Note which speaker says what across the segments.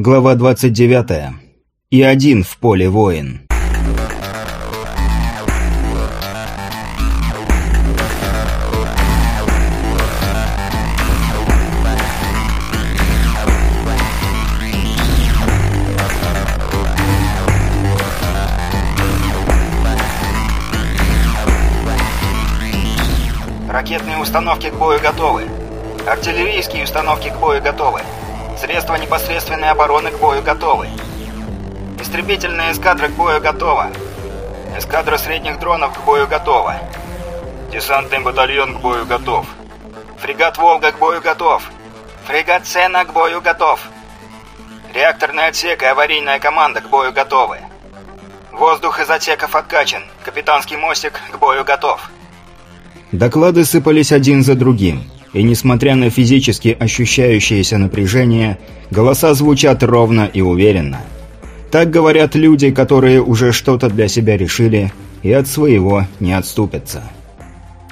Speaker 1: Глава 29. И один в поле воин.
Speaker 2: Ракетные установки к бою готовы. Артиллерийские установки к бою готовы. Средства непосредственной обороны к бою готовы. Истребительная эскадра к бою готова. Эскадра средних дронов к бою готова. Десантный батальон к бою готов. Фрегат «Волга» к бою готов. Фрегат «Сена» к бою готов. Реакторный отсек и аварийная команда к бою готовы. Воздух из отсеков откачан. Капитанский мостик к бою готов.
Speaker 1: Доклады сыпались один за другим, и несмотря на физически ощущающееся напряжение, голоса звучат ровно и уверенно. Так говорят люди, которые уже что-то для себя решили и от своего не отступятся.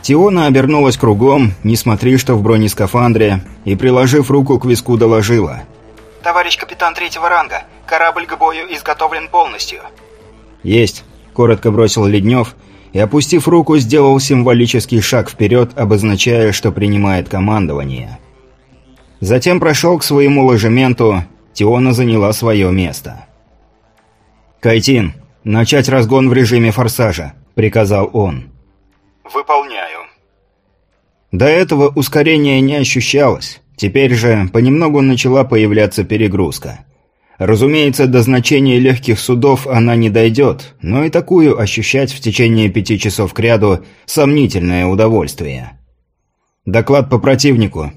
Speaker 1: Тиона обернулась кругом, не смотри, что в бронескафандре, и, приложив руку к виску, доложила.
Speaker 2: Товарищ капитан третьего ранга, корабль к бою изготовлен полностью.
Speaker 1: «Есть», — коротко бросил Леднев, и, опустив руку, сделал символический шаг вперед, обозначая, что принимает командование. Затем прошел к своему ложементу, Тиона заняла свое место. «Кайтин, начать разгон в режиме форсажа», — приказал он.
Speaker 2: Выполняю.
Speaker 1: До этого ускорения не ощущалось, теперь же понемногу начала появляться перегрузка. Разумеется, до значения легких судов она не дойдет, но и такую ощущать в течение пяти часов кряду – сомнительное удовольствие. Доклад по противнику.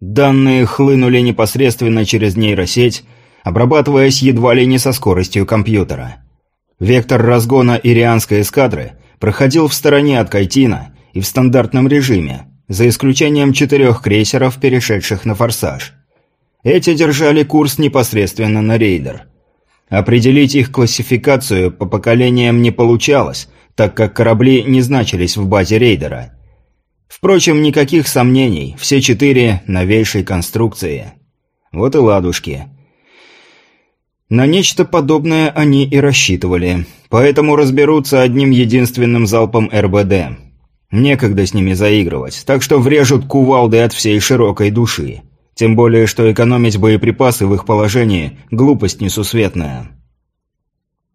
Speaker 1: Данные хлынули непосредственно через нейросеть, обрабатываясь едва ли не со скоростью компьютера. Вектор разгона ирианской эскадры проходил в стороне от Кайтина и в стандартном режиме, за исключением четырех крейсеров, перешедших на форсаж. Эти держали курс непосредственно на рейдер. Определить их классификацию по поколениям не получалось, так как корабли не значились в базе рейдера. Впрочем, никаких сомнений, все четыре новейшей конструкции. Вот и ладушки. На нечто подобное они и рассчитывали, поэтому разберутся одним единственным залпом РБД. Некогда с ними заигрывать, так что врежут кувалды от всей широкой души. Тем более, что экономить боеприпасы в их положении – глупость несусветная.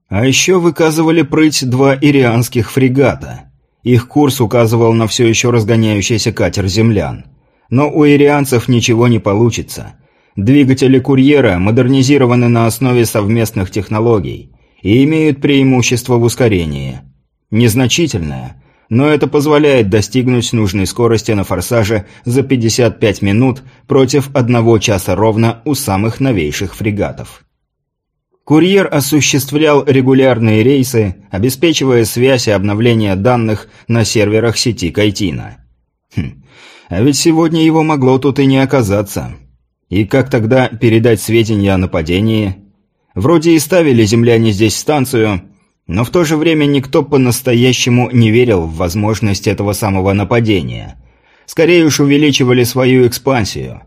Speaker 1: А еще выказывали прыть два ирианских фрегата. Их курс указывал на все еще разгоняющийся катер землян. Но у ирианцев ничего не получится. Двигатели курьера модернизированы на основе совместных технологий и имеют преимущество в ускорении. Незначительное, но это позволяет достигнуть нужной скорости на форсаже за 55 минут против одного часа ровно у самых новейших фрегатов. Курьер осуществлял регулярные рейсы, обеспечивая связь и обновление данных на серверах сети Кайтина. Хм, а ведь сегодня его могло тут и не оказаться. И как тогда передать сведения о нападении? Вроде и ставили земляне здесь станцию, но в то же время никто по-настоящему не верил в возможность этого самого нападения. Скорее уж увеличивали свою экспансию.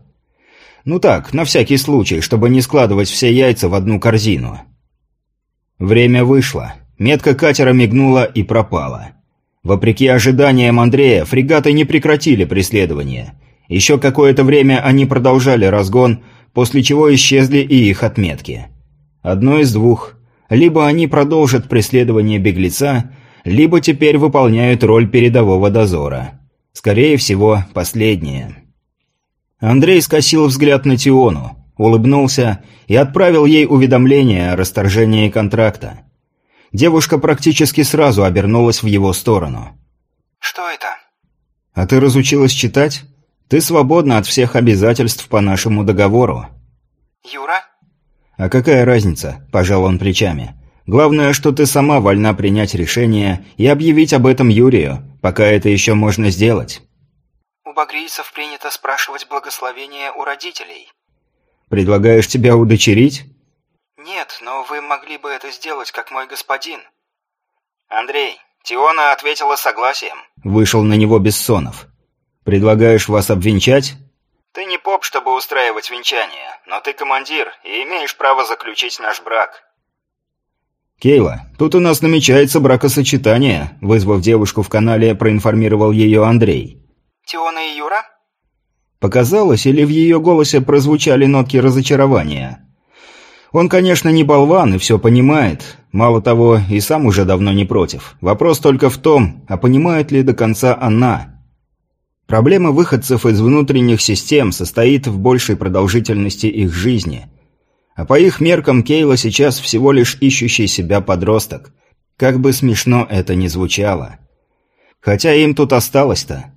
Speaker 1: Ну так, на всякий случай, чтобы не складывать все яйца в одну корзину. Время вышло. Метка катера мигнула и пропала. Вопреки ожиданиям Андрея, фрегаты не прекратили преследование. Еще какое-то время они продолжали разгон, после чего исчезли и их отметки. Одно из двух. Либо они продолжат преследование беглеца, либо теперь выполняют роль передового дозора. Скорее всего, последнее. Андрей скосил взгляд на Тиону, улыбнулся и отправил ей уведомление о расторжении контракта. Девушка практически сразу обернулась в его сторону.
Speaker 2: Что это?
Speaker 1: «А ты разучилась читать? Ты свободна от всех обязательств по нашему договору».
Speaker 2: Юра?
Speaker 1: «А какая разница?» – пожал он плечами. «Главное, что ты сама вольна принять решение и объявить об этом Юрию, пока это еще можно сделать».
Speaker 2: У багрийцев принято спрашивать благословение у родителей.
Speaker 1: «Предлагаешь тебя удочерить?»
Speaker 2: Нет, но вы могли бы это сделать, как мой господин. Андрей, Тиона ответила согласием.
Speaker 1: Вышел на него Бессонов. «Предлагаешь вас обвенчать?»
Speaker 2: Ты не поп, чтобы устраивать венчание, но ты командир и имеешь право заключить наш брак».
Speaker 1: «Кейла, тут у нас намечается бракосочетание», вызвав девушку в канале, проинформировал ее Андрей.
Speaker 2: «Теона и Юра?»
Speaker 1: Показалось, или в ее голосе прозвучали нотки разочарования. Он, конечно, не болван и все понимает. Мало того, и сам уже давно не против. Вопрос только в том, а понимает ли до конца она. Проблема выходцев из внутренних систем состоит в большей продолжительности их жизни. А по их меркам Кейла сейчас всего лишь ищущий себя подросток. Как бы смешно это ни звучало. Хотя им тут осталось-то.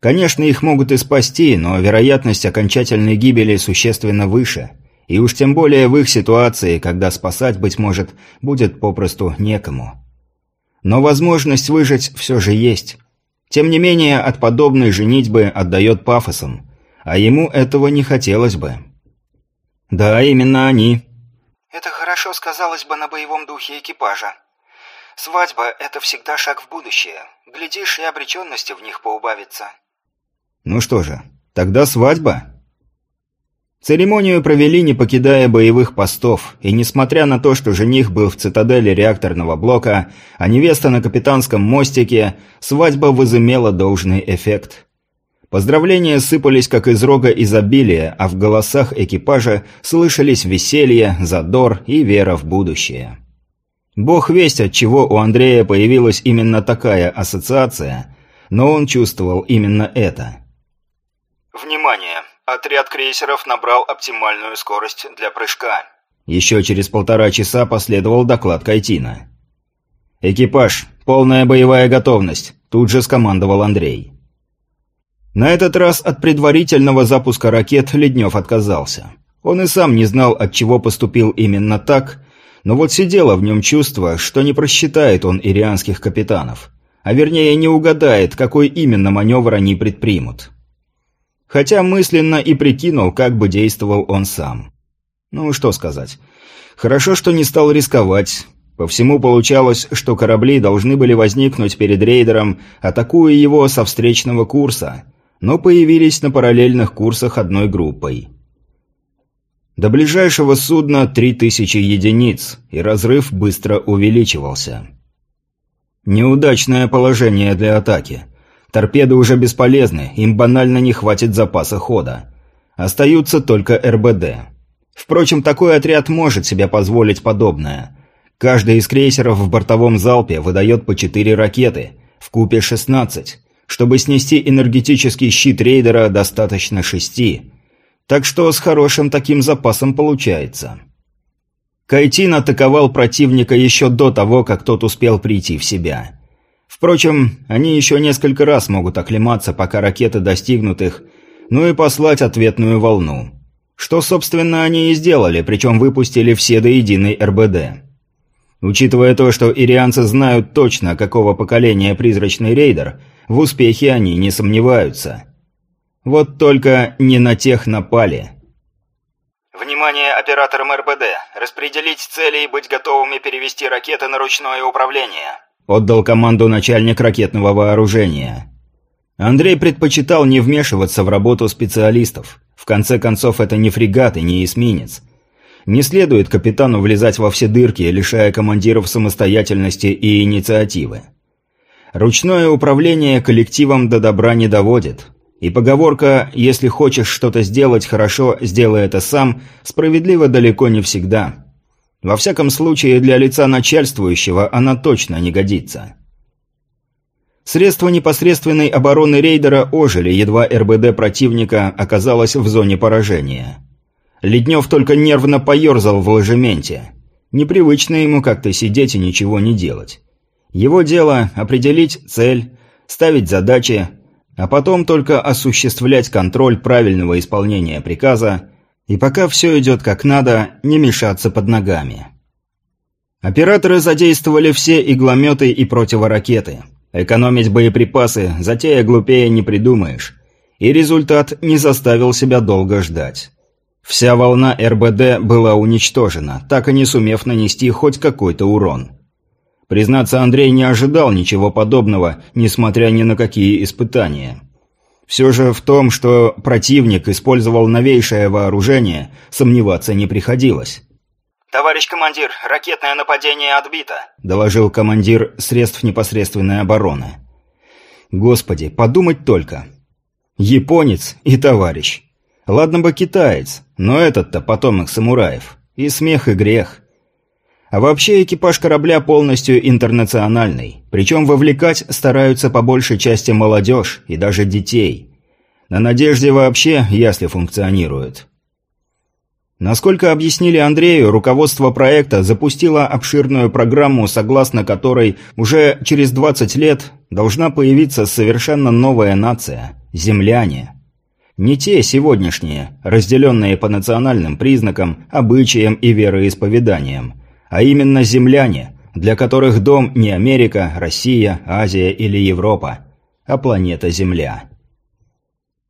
Speaker 1: Конечно, их могут и спасти, но вероятность окончательной гибели существенно выше. И уж тем более в их ситуации, когда спасать, быть может, будет попросту некому. Но возможность выжить все же есть. Тем не менее, от подобной женитьбы отдает пафосом. А ему этого не хотелось бы. Да, именно они.
Speaker 2: Это хорошо сказалось бы на боевом духе экипажа. Свадьба – это всегда шаг в будущее. Глядишь, и обреченности в них поубавится.
Speaker 1: Ну что же, тогда свадьба. Церемонию провели, не покидая боевых постов, и несмотря на то, что жених был в цитадели реакторного блока, а невеста на капитанском мостике, свадьба возымела должный эффект. Поздравления сыпались как из рога изобилия, а в голосах экипажа слышались веселье, задор и вера в будущее. Бог весть, от чего у Андрея появилась именно такая ассоциация, но он чувствовал именно это –
Speaker 2: Внимание! Отряд крейсеров набрал оптимальную скорость для прыжка.
Speaker 1: Еще через полтора часа последовал доклад Кайтина. «Экипаж, полная боевая готовность», – тут же скомандовал Андрей. На этот раз от предварительного запуска ракет Леднев отказался. Он и сам не знал, от чего поступил именно так, но вот сидело в нем чувство, что не просчитает он ирианских капитанов, а вернее не угадает, какой именно маневр они предпримут хотя мысленно и прикинул, как бы действовал он сам. Ну, что сказать. Хорошо, что не стал рисковать. По всему получалось, что корабли должны были возникнуть перед рейдером, атакуя его со встречного курса, но появились на параллельных курсах одной группой. До ближайшего судна 3000 единиц, и разрыв быстро увеличивался. Неудачное положение для атаки – Торпеды уже бесполезны, им банально не хватит запаса хода. Остаются только РБД. Впрочем, такой отряд может себе позволить подобное. Каждый из крейсеров в бортовом залпе выдает по 4 ракеты, в купе 16. Чтобы снести энергетический щит рейдера, достаточно 6. Так что с хорошим таким запасом получается. Кайтин атаковал противника еще до того, как тот успел прийти в себя. Впрочем, они еще несколько раз могут оклематься, пока ракеты достигнут их, ну и послать ответную волну. Что, собственно, они и сделали, причем выпустили все до единой РБД. Учитывая то, что ирианцы знают точно, какого поколения призрачный рейдер, в успехе они не сомневаются. Вот только не на тех напали.
Speaker 2: «Внимание операторам РБД! Распределить цели и быть готовыми перевести ракеты на ручное управление!»
Speaker 1: Отдал команду начальник ракетного вооружения. Андрей предпочитал не вмешиваться в работу специалистов. В конце концов, это не фрегат и не эсминец. Не следует капитану влезать во все дырки, лишая командиров самостоятельности и инициативы. Ручное управление коллективом до добра не доводит. И поговорка «если хочешь что-то сделать хорошо, сделай это сам» справедлива далеко не всегда. Во всяком случае, для лица начальствующего она точно не годится. Средства непосредственной обороны рейдера ожили, едва РБД противника оказалось в зоне поражения. Леднев только нервно поерзал в ложементе. Непривычно ему как-то сидеть и ничего не делать. Его дело – определить цель, ставить задачи, а потом только осуществлять контроль правильного исполнения приказа и пока все идет как надо, не мешаться под ногами. Операторы задействовали все иглометы и противоракеты. Экономить боеприпасы, затея глупее не придумаешь. И результат не заставил себя долго ждать. Вся волна РБД была уничтожена, так и не сумев нанести хоть какой-то урон. Признаться, Андрей не ожидал ничего подобного, несмотря ни на какие испытания. Все же в том, что противник использовал новейшее вооружение, сомневаться не приходилось.
Speaker 2: «Товарищ командир, ракетное нападение отбито», –
Speaker 1: доложил командир средств непосредственной обороны. «Господи, подумать только. Японец и товарищ. Ладно бы китаец, но этот-то потомок самураев. И смех, и грех. А вообще экипаж корабля полностью интернациональный. Причем вовлекать стараются по большей части молодежь и даже детей. На «Надежде» вообще ясли функционируют. Насколько объяснили Андрею, руководство проекта запустило обширную программу, согласно которой уже через 20 лет должна появиться совершенно новая нация – земляне. Не те сегодняшние, разделенные по национальным признакам, обычаям и вероисповеданиям, а именно земляне, для которых дом не Америка, Россия, Азия или Европа, а планета Земля.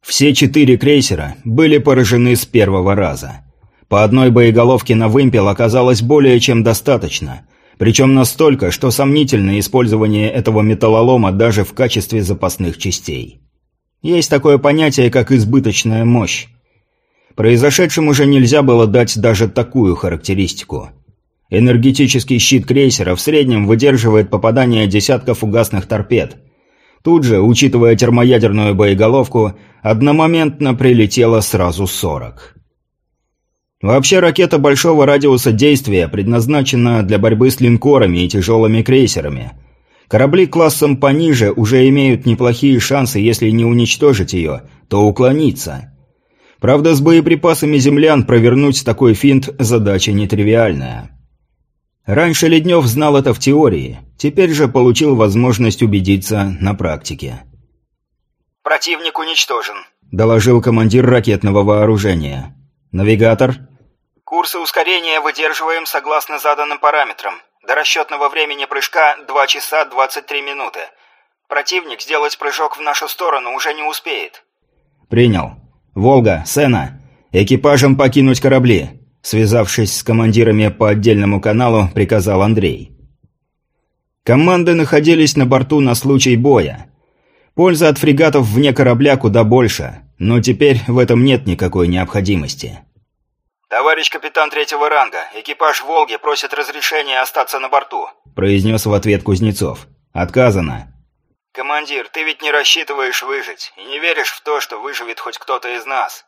Speaker 1: Все четыре крейсера были поражены с первого раза. По одной боеголовке на вымпел оказалось более чем достаточно, причем настолько, что сомнительно использование этого металлолома даже в качестве запасных частей. Есть такое понятие, как избыточная мощь. Произошедшему уже нельзя было дать даже такую характеристику. Энергетический щит крейсера в среднем выдерживает попадание десятков угасных торпед. Тут же, учитывая термоядерную боеголовку, одномоментно прилетело сразу 40. Вообще ракета большого радиуса действия предназначена для борьбы с линкорами и тяжелыми крейсерами – Корабли классом пониже уже имеют неплохие шансы, если не уничтожить ее, то уклониться. Правда, с боеприпасами землян провернуть такой финт задача нетривиальная. Раньше Леднев знал это в теории, теперь же получил возможность убедиться на практике.
Speaker 2: «Противник уничтожен», –
Speaker 1: доложил командир ракетного вооружения. «Навигатор?»
Speaker 2: «Курсы ускорения выдерживаем согласно заданным параметрам. До расчетного времени прыжка 2 часа 23 минуты. Противник сделать прыжок в нашу сторону уже не успеет.
Speaker 1: Принял. Волга, Сена, экипажем покинуть корабли. Связавшись с командирами по отдельному каналу, приказал Андрей. Команды находились на борту на случай боя. Польза от фрегатов вне корабля куда больше, но теперь в этом нет никакой необходимости.
Speaker 2: «Товарищ капитан третьего ранга, экипаж «Волги» просит разрешения остаться на борту», –
Speaker 1: произнес в ответ Кузнецов. «Отказано».
Speaker 2: «Командир, ты ведь не рассчитываешь выжить и не веришь в то, что выживет хоть кто-то из нас».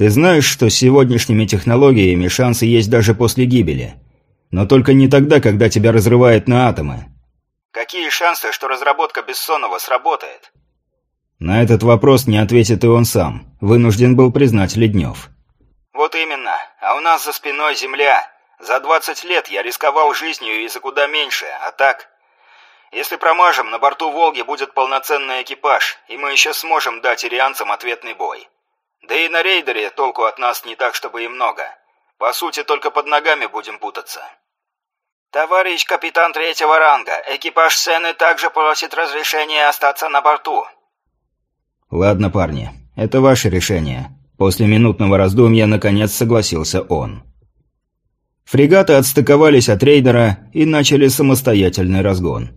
Speaker 1: «Ты знаешь, что с сегодняшними технологиями шансы есть даже после гибели. Но только не тогда, когда тебя разрывает на атомы».
Speaker 2: «Какие шансы, что разработка Бессонова сработает?»
Speaker 1: На этот вопрос не ответит и он сам. Вынужден был признать Леднев.
Speaker 2: «Вот именно. А у нас за спиной земля. За 20 лет я рисковал жизнью и за куда меньше, а так...» «Если промажем, на борту «Волги» будет полноценный экипаж, и мы еще сможем дать ирианцам ответный бой. Да и на рейдере толку от нас не так, чтобы и много. По сути, только под ногами будем путаться». «Товарищ капитан третьего ранга, экипаж Сены также просит разрешения остаться на борту».
Speaker 1: «Ладно, парни, это ваше решение. После минутного раздумья, наконец, согласился он. Фрегаты отстыковались от рейдера и начали самостоятельный разгон.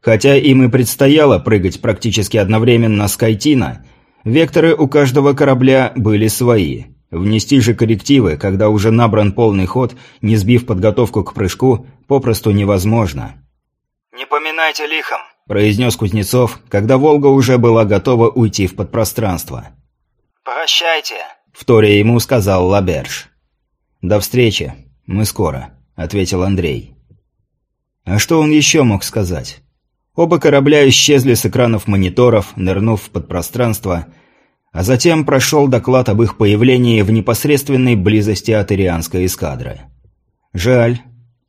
Speaker 1: Хотя им и предстояло прыгать практически одновременно с Кайтина, векторы у каждого корабля были свои. Внести же коррективы, когда уже набран полный ход, не сбив подготовку к прыжку, попросту невозможно.
Speaker 2: «Не поминайте лихом», –
Speaker 1: произнес Кузнецов, когда «Волга» уже была готова уйти в подпространство.
Speaker 2: «Прощайте», —
Speaker 1: вторя ему сказал Лаберж. «До встречи. Мы скоро», — ответил Андрей. А что он еще мог сказать? Оба корабля исчезли с экранов мониторов, нырнув в подпространство, а затем прошел доклад об их появлении в непосредственной близости от Ирианской эскадры. Жаль.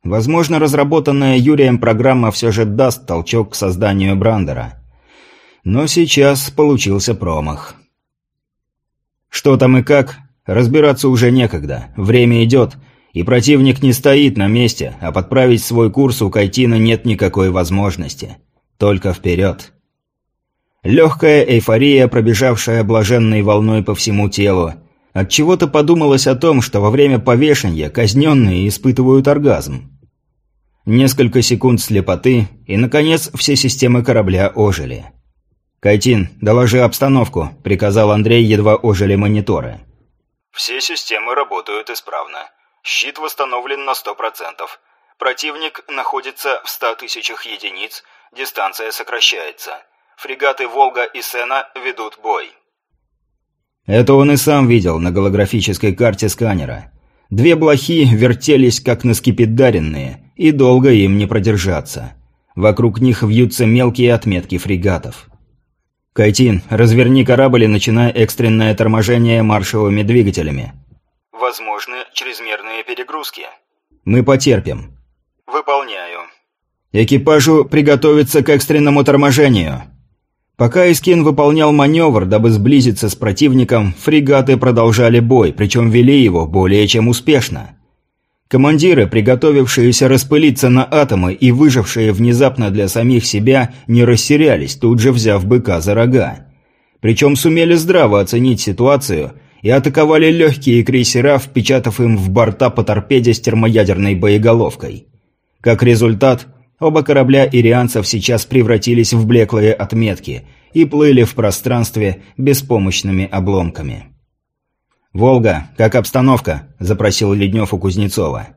Speaker 1: Возможно, разработанная Юрием программа все же даст толчок к созданию Брандера. Но сейчас получился промах. Что там и как, разбираться уже некогда. Время идет, и противник не стоит на месте, а подправить свой курс у Кайтина нет никакой возможности. Только вперед. Легкая эйфория, пробежавшая блаженной волной по всему телу. От чего то подумалось о том, что во время повешения казненные испытывают оргазм. Несколько секунд слепоты, и, наконец, все системы корабля ожили. «Кайтин, доложи обстановку», – приказал Андрей, едва ожили мониторы.
Speaker 3: «Все системы работают исправно. Щит восстановлен на 100%. Противник находится в 100 тысячах единиц, дистанция сокращается. Фрегаты «Волга» и «Сена» ведут бой».
Speaker 1: Это он и сам видел на голографической карте сканера. Две блохи вертелись как наскепидаренные, и долго им не продержаться. Вокруг них вьются мелкие отметки фрегатов. «Кайтин, разверни корабль и начинай экстренное торможение маршевыми двигателями».
Speaker 3: «Возможны чрезмерные перегрузки».
Speaker 1: «Мы потерпим».
Speaker 3: «Выполняю».
Speaker 1: «Экипажу приготовиться к экстренному торможению». Пока Искин выполнял маневр, дабы сблизиться с противником, фрегаты продолжали бой, причем вели его более чем успешно. Командиры, приготовившиеся распылиться на атомы и выжившие внезапно для самих себя, не растерялись, тут же взяв быка за рога. Причем сумели здраво оценить ситуацию и атаковали легкие крейсера, впечатав им в борта по торпеде с термоядерной боеголовкой. Как результат, оба корабля ирианцев сейчас превратились в блеклые отметки и плыли в пространстве беспомощными обломками. «Волга, как обстановка?» – запросил Леднев у Кузнецова.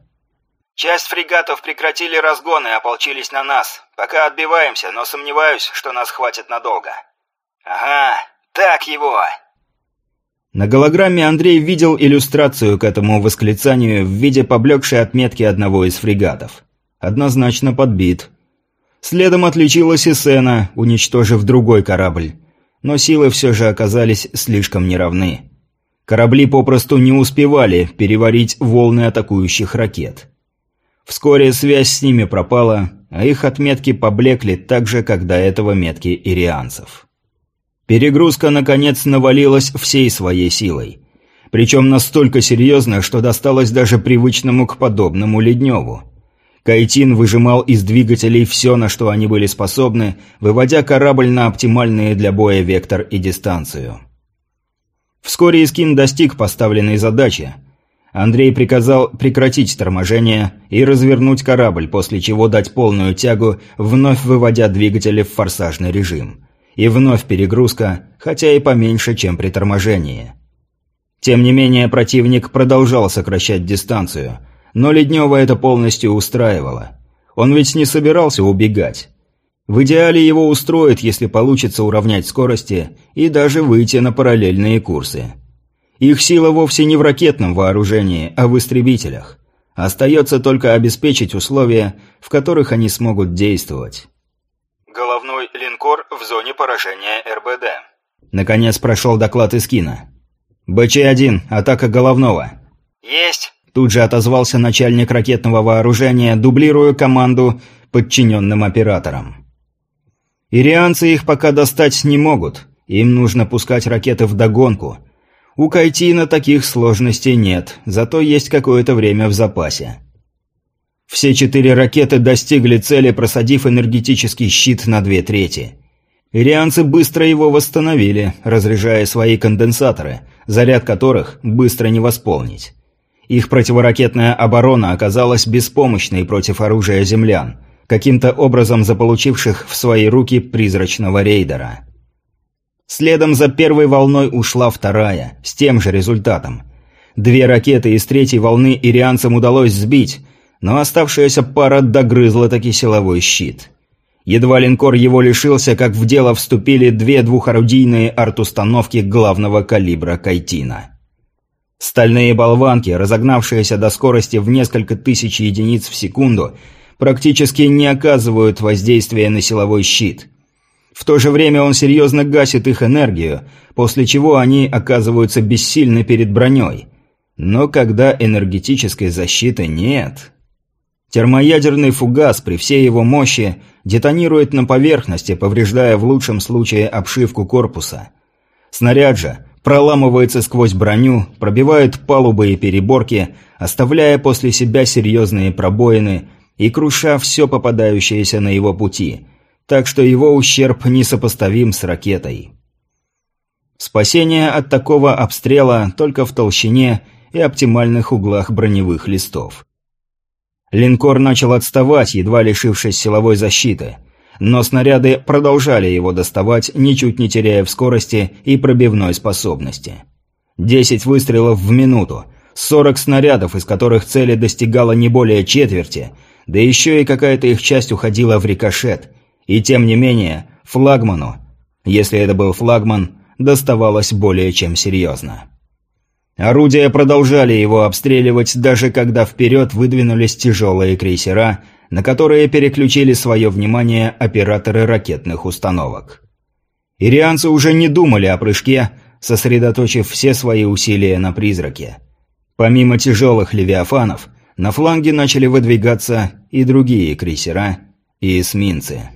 Speaker 2: «Часть фрегатов прекратили разгоны и ополчились на нас. Пока отбиваемся, но сомневаюсь, что нас хватит надолго». «Ага, так его!»
Speaker 1: На голограмме Андрей видел иллюстрацию к этому восклицанию в виде поблекшей отметки одного из фрегатов. Однозначно подбит. Следом отличилась и Сена, уничтожив другой корабль. Но силы все же оказались слишком неравны. Корабли попросту не успевали переварить волны атакующих ракет. Вскоре связь с ними пропала, а их отметки поблекли так же, как до этого метки ирианцев. Перегрузка, наконец, навалилась всей своей силой. Причем настолько серьезно, что досталось даже привычному к подобному Ледневу. Кайтин выжимал из двигателей все, на что они были способны, выводя корабль на оптимальные для боя вектор и дистанцию. Вскоре Искин достиг поставленной задачи. Андрей приказал прекратить торможение и развернуть корабль, после чего дать полную тягу, вновь выводя двигатели в форсажный режим. И вновь перегрузка, хотя и поменьше, чем при торможении. Тем не менее, противник продолжал сокращать дистанцию, но Леднева это полностью устраивало. Он ведь не собирался убегать. В идеале его устроит, если получится уравнять скорости и даже выйти на параллельные курсы. Их сила вовсе не в ракетном вооружении, а в истребителях. Остается только обеспечить условия, в которых они смогут действовать.
Speaker 3: Головной линкор в зоне поражения РБД.
Speaker 1: Наконец прошел доклад из кино. БЧ-1, атака головного.
Speaker 2: «Есть!»
Speaker 1: Тут же отозвался начальник ракетного вооружения, дублируя команду подчиненным операторам. Ирианцы их пока достать не могут. Им нужно пускать ракеты в догонку. У Кайтина таких сложностей нет, зато есть какое-то время в запасе. Все четыре ракеты достигли цели, просадив энергетический щит на две трети. Ирианцы быстро его восстановили, разряжая свои конденсаторы, заряд которых быстро не восполнить. Их противоракетная оборона оказалась беспомощной против оружия землян – каким-то образом заполучивших в свои руки призрачного рейдера. Следом за первой волной ушла вторая, с тем же результатом. Две ракеты из третьей волны ирианцам удалось сбить, но оставшаяся пара догрызла таки силовой щит. Едва линкор его лишился, как в дело вступили две двухорудийные арт-установки главного калибра «Кайтина». Стальные болванки, разогнавшиеся до скорости в несколько тысяч единиц в секунду, практически не оказывают воздействия на силовой щит. В то же время он серьезно гасит их энергию, после чего они оказываются бессильны перед броней. Но когда энергетической защиты нет... Термоядерный фугас при всей его мощи детонирует на поверхности, повреждая в лучшем случае обшивку корпуса. Снаряд же проламывается сквозь броню, пробивает палубы и переборки, оставляя после себя серьезные пробоины и круша все попадающееся на его пути, так что его ущерб несопоставим с ракетой. Спасение от такого обстрела только в толщине и оптимальных углах броневых листов. Линкор начал отставать, едва лишившись силовой защиты. Но снаряды продолжали его доставать, ничуть не теряя в скорости и пробивной способности. Десять выстрелов в минуту, сорок снарядов, из которых цели достигала не более четверти, да еще и какая-то их часть уходила в рикошет. И тем не менее, флагману, если это был флагман, доставалось более чем серьезно. Орудия продолжали его обстреливать, даже когда вперед выдвинулись тяжелые крейсера, на которые переключили свое внимание операторы ракетных установок. Ирианцы уже не думали о прыжке, сосредоточив все свои усилия на призраке. Помимо тяжелых левиафанов, на фланге начали выдвигаться и другие крейсера и эсминцы.